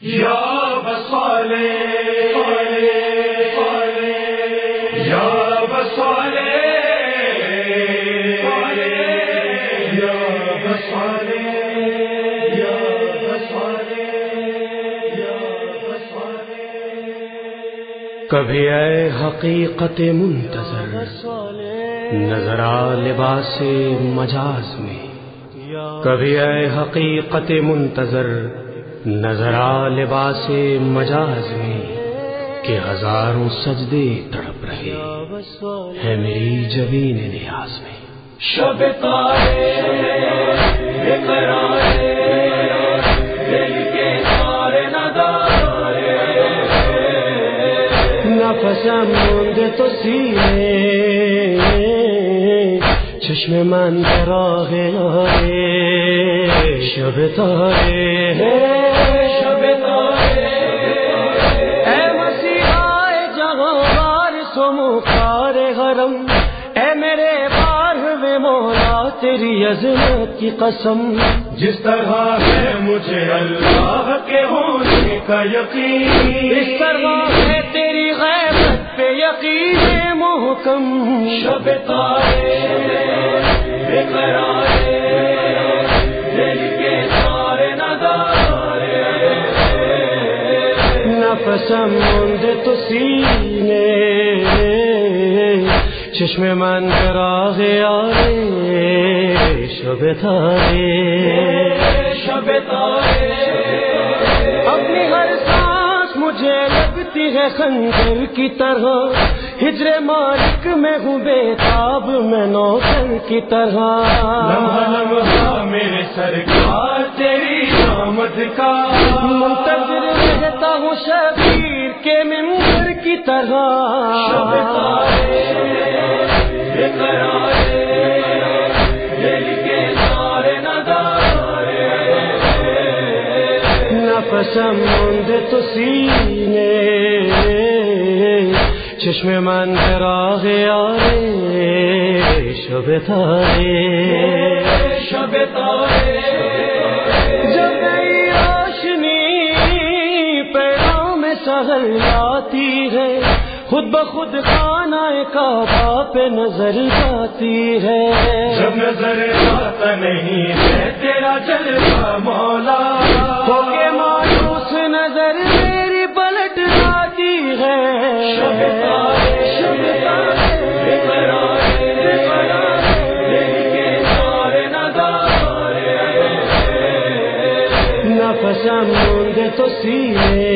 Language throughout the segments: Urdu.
یا بسالے یا بسالے یا بسالے یا بسالے یا بسالے۔ کبھی اے حقیقت منتظر، نظر لباس مجاز میں۔ کبھی اے حقیقت منتظر نظر آ لباس مجاز میں کہ ہزاروں سجدے تڑپ رہے ہے میری جبین نیاز میں۔ شب نفس موند تو سینے چشم من راہ آئے شب تارے مخار حرم اے میرے بار ہوئے مولا تیری عظمت کی قسم۔ جس طرح ہے مجھے اللہ کے ہونے کا یقین اس طرح ہے تیری غیبت پہ یقین محکم۔ شب تارے بقرارے دل کے ندارے نفس مند تو سینے چشم من راہ آئے شب تھارے شب تارے۔ اپنی ہر سانس مجھے لگتی ہے خنجر کی طرح۔ ہجر مالک میں ہوں بے تاب میں نوکر کی طرح۔ لمحہ لمحہ میرے سرکار تیری آمد کا۔ منتظر رہتا ہوں شبیر کے ممبر کی طرح۔ نفس مند تو سینے چشم من راہ آئے شب تھارے شب تارے۔ جب نئی روشنی پیروں میں سہل آتی ہے خود بخود خانہ کعبہ پہ نظر جاتی ہے۔ جب نظر آتا نہیں ہے تیرا جلوہ مولا۔ مند تو سینے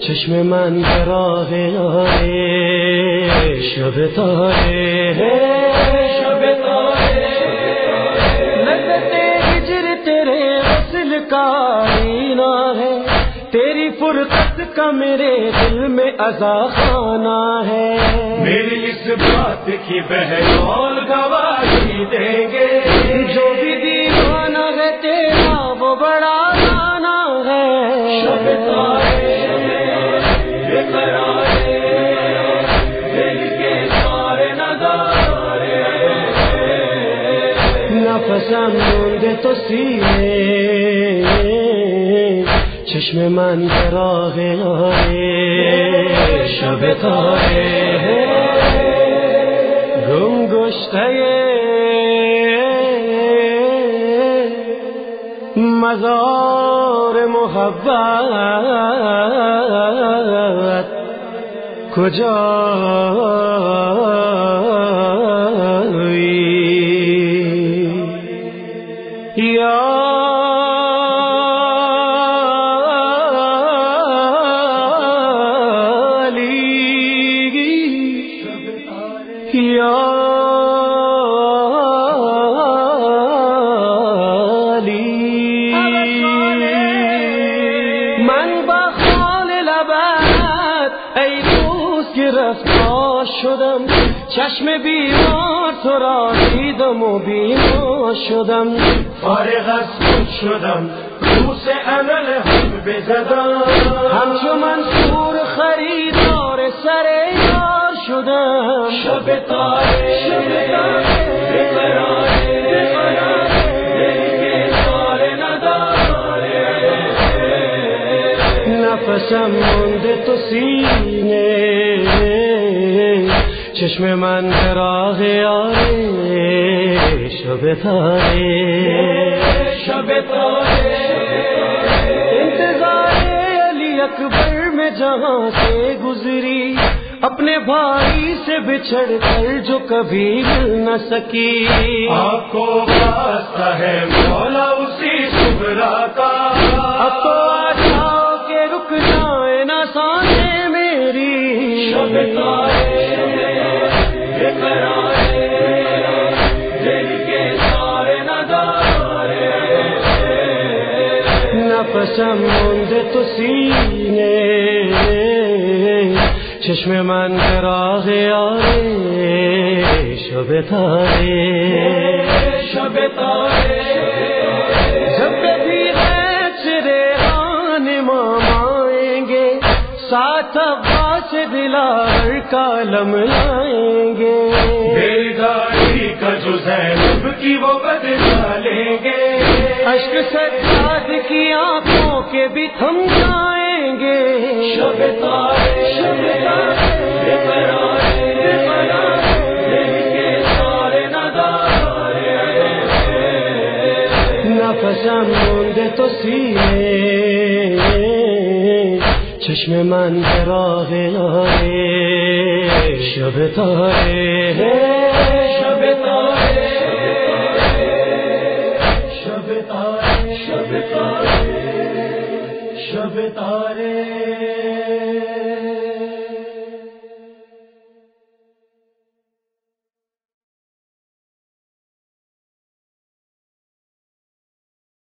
چشم من راہ آئے شب تارے شب تارے لذت ہجر تیرے وصل کا آئینہ ہے۔ تیری فرقت کا میرے دل میں ازا خانہ ہے۔ میری اس بات کی بہرول گواہی دیں گے۔ جو بھی دیوانہ ہے تیرا وہ بڑا گانا ہے۔ نفس مند تو سینے۔ چشم من راہ آئے شب تارے گم گشتے مزار محبت. کجا گرفتار شدم چشم بیمار تو را دیدم و بیمار شدم. فارغ از خود شدم روس عمل هم بزدم. همچو منصور خریدار سر یار شدم شب تارے شب تارے بقرارے نفسم مونده تو سینے۔ چشم من راہ آئے۔ شب تارے شب تارے۔ انتظار علی اکبر میں جہاں سے گزری۔ اپنے بھائی سے بچھڑ کر جو کبھی مل نہ سکی۔ آپ کو واسطہ ہے مولا اسی سبرا کا۔ اب تو آشا کے رک جائے نہ سانے میری۔ شب نفسم مونده تو سینے۔ چشم من راہ آئے شب تارے شب تارے جب بھی چرے آن مامائیں گے ساتھ عباس دلار کالم لائیں گے۔ بیل گاڑی کا جو زینب کی وہ بدلا لیں گے۔ اشک سجاد کی آنکھوں کے بھی تھم جائیں گے۔ شب تارے نفسم مونده تو سینے۔ چشم من راہ آئے شب تارے۔ شب شب تارے